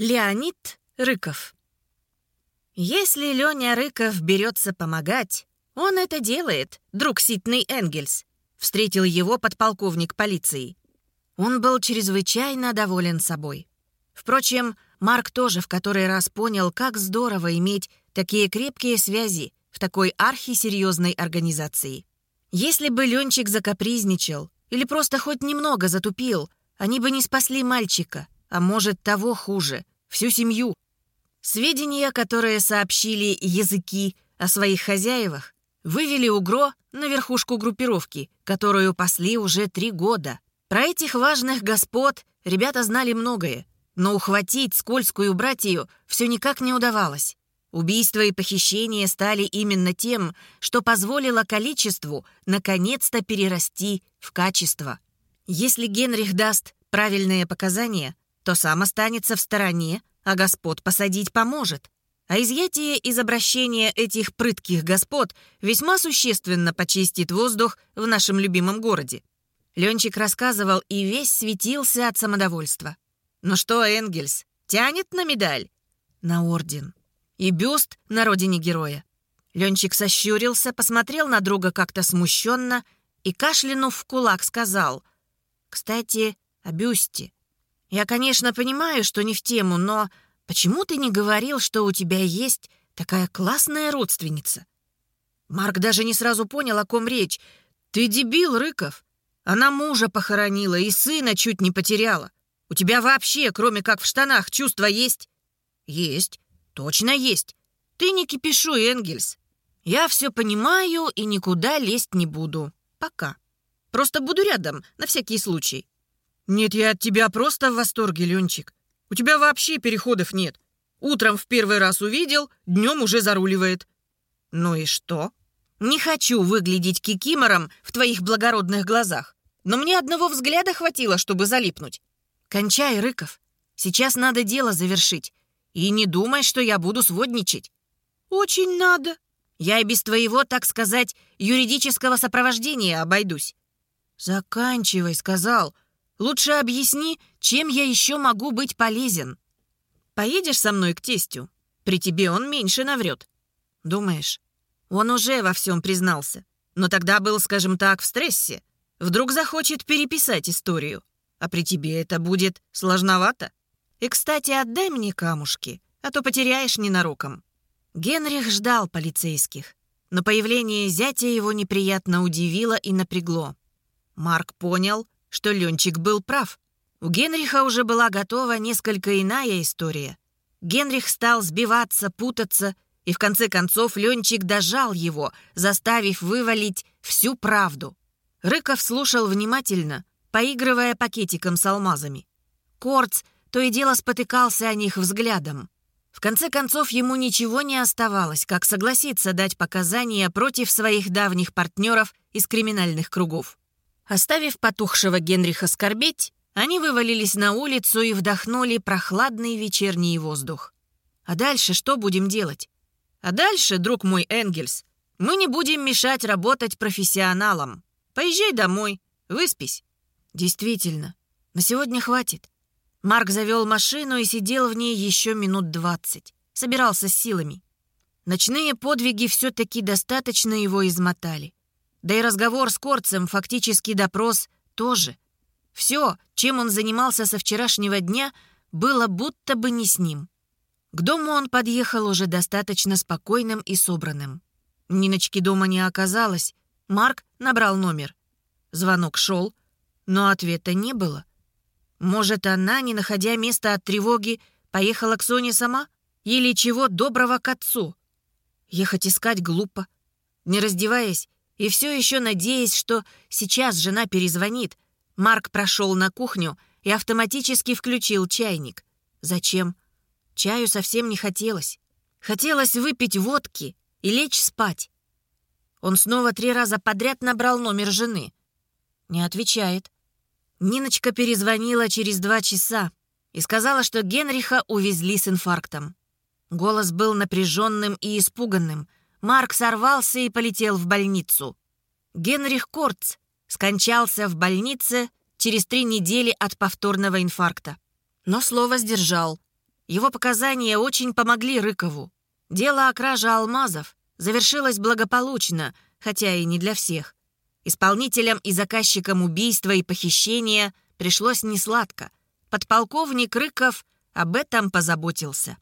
Леонид Рыков Если Леня Рыков берется помогать, он это делает, друг Ситный Энгельс. Встретил его подполковник полиции. Он был чрезвычайно доволен собой. Впрочем, Марк тоже в который раз понял, как здорово иметь такие крепкие связи в такой архисерьезной организации. Если бы Ленчик закапризничал или просто хоть немного затупил, они бы не спасли мальчика, а может, того хуже, всю семью. Сведения, которые сообщили языки о своих хозяевах, вывели УГРО на верхушку группировки, которую пасли уже три года. Про этих важных господ ребята знали многое, но ухватить скользкую братью все никак не удавалось. Убийства и похищения стали именно тем, что позволило количеству наконец-то перерасти в качество. Если Генрих даст правильные показания, то сам останется в стороне, а господ посадить поможет. А изъятие из обращения этих прытких господ весьма существенно почистит воздух в нашем любимом городе. Ленчик рассказывал и весь светился от самодовольства. Ну что, Энгельс, тянет на медаль? На орден. И бюст на родине героя. Ленчик сощурился, посмотрел на друга как-то смущенно и, кашлянув в кулак, сказал. «Кстати, о бюсте. Я, конечно, понимаю, что не в тему, но почему ты не говорил, что у тебя есть такая классная родственница?» Марк даже не сразу понял, о ком речь. «Ты дебил, Рыков. Она мужа похоронила и сына чуть не потеряла. У тебя вообще, кроме как в штанах, чувства есть?» «Есть. Точно есть. Ты не кипишуй, Энгельс. Я все понимаю и никуда лезть не буду. Пока. Просто буду рядом, на всякий случай». «Нет, я от тебя просто в восторге, Ленчик. У тебя вообще переходов нет. Утром в первый раз увидел, днем уже заруливает». «Ну и что?» «Не хочу выглядеть кикимором в твоих благородных глазах, но мне одного взгляда хватило, чтобы залипнуть. «Кончай, Рыков. Сейчас надо дело завершить. И не думай, что я буду сводничать». «Очень надо. Я и без твоего, так сказать, юридического сопровождения обойдусь». «Заканчивай», — сказал. «Лучше объясни, чем я еще могу быть полезен». «Поедешь со мной к тестю? При тебе он меньше наврет». «Думаешь?» Он уже во всем признался. Но тогда был, скажем так, в стрессе. Вдруг захочет переписать историю. А при тебе это будет сложновато. И, кстати, отдай мне камушки, а то потеряешь ненароком». Генрих ждал полицейских, но появление зятя его неприятно удивило и напрягло. Марк понял, что Ленчик был прав. У Генриха уже была готова несколько иная история. Генрих стал сбиваться, путаться, и в конце концов Ленчик дожал его, заставив вывалить всю правду. Рыков слушал внимательно, поигрывая пакетиком с алмазами. Корц то и дело спотыкался о них взглядом. В конце концов, ему ничего не оставалось, как согласиться дать показания против своих давних партнеров из криминальных кругов. Оставив потухшего Генриха скорбеть, они вывалились на улицу и вдохнули прохладный вечерний воздух. А дальше что будем делать? А дальше, друг мой Энгельс, мы не будем мешать работать профессионалам. Поезжай домой, выспись. Действительно, на сегодня хватит. Марк завел машину и сидел в ней еще минут двадцать. Собирался с силами. Ночные подвиги все-таки достаточно его измотали. Да и разговор с Корцем, фактически допрос, тоже. Все, чем он занимался со вчерашнего дня, было будто бы не с ним. К дому он подъехал уже достаточно спокойным и собранным. Ниночки дома не оказалось. Марк набрал номер. Звонок шел, но ответа не было. Может, она, не находя места от тревоги, поехала к Соне сама? Или чего доброго к отцу? Ехать искать глупо. Не раздеваясь и все еще надеясь, что сейчас жена перезвонит, Марк прошел на кухню и автоматически включил чайник. Зачем? Чаю совсем не хотелось. Хотелось выпить водки и лечь спать. Он снова три раза подряд набрал номер жены. Не отвечает. Ниночка перезвонила через два часа и сказала, что Генриха увезли с инфарктом. Голос был напряженным и испуганным. Марк сорвался и полетел в больницу. Генрих Корц скончался в больнице через три недели от повторного инфаркта. Но слово сдержал. Его показания очень помогли Рыкову. Дело о краже алмазов завершилось благополучно, хотя и не для всех. Исполнителям и заказчикам убийства и похищения пришлось несладко. Подполковник Рыков об этом позаботился.